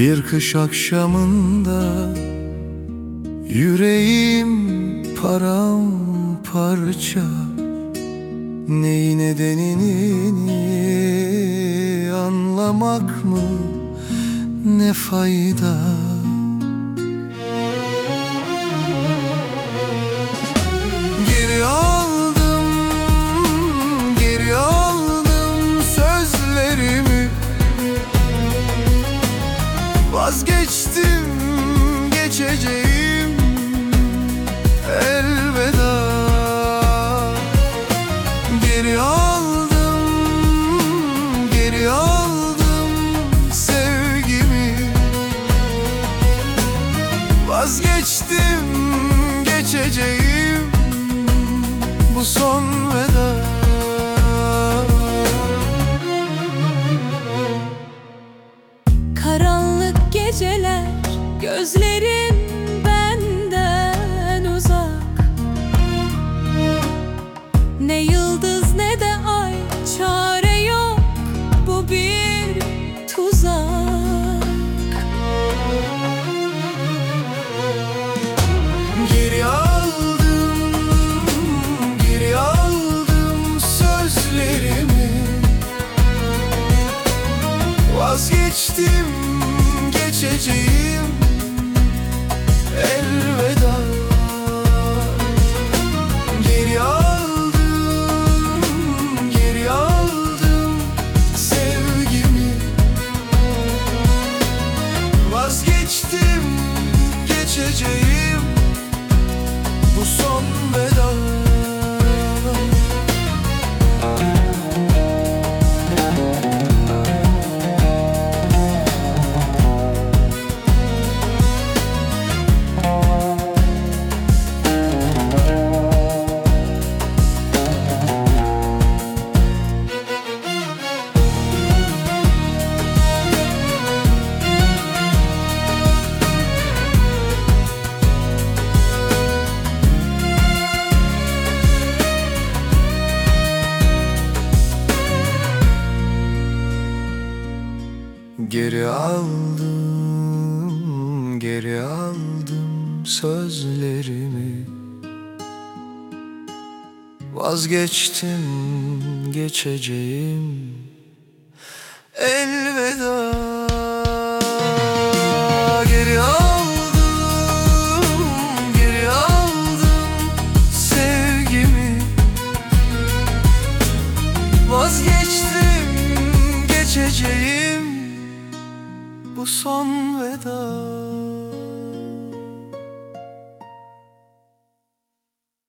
Bir kış akşamında Yüreğim paramparça. Neyi nedenini anlamak mı? Ne fayda Vazgeçtim geçeceğim. Elveda. Geri aldım, geri aldım sevgimi. Vazgeçtim geçeceğim. Bu son veda geceler Gözlerin benden uzak. Ne yıldız ne de ay Çare yok bu bir tuzak. Geri aldım, geri aldım sözlerimi. Vazgeçtim geçeceğim. Elveda. Geri aldım, geri aldım sevgimi. Vazgeçtim geçeceğim Geri aldım, geri aldım sözlerimi. Vazgeçtim geçeceğim. Elveda. Geri aldım, geri aldım sevgimi. Vazgeçtim geçeceğim bu son veda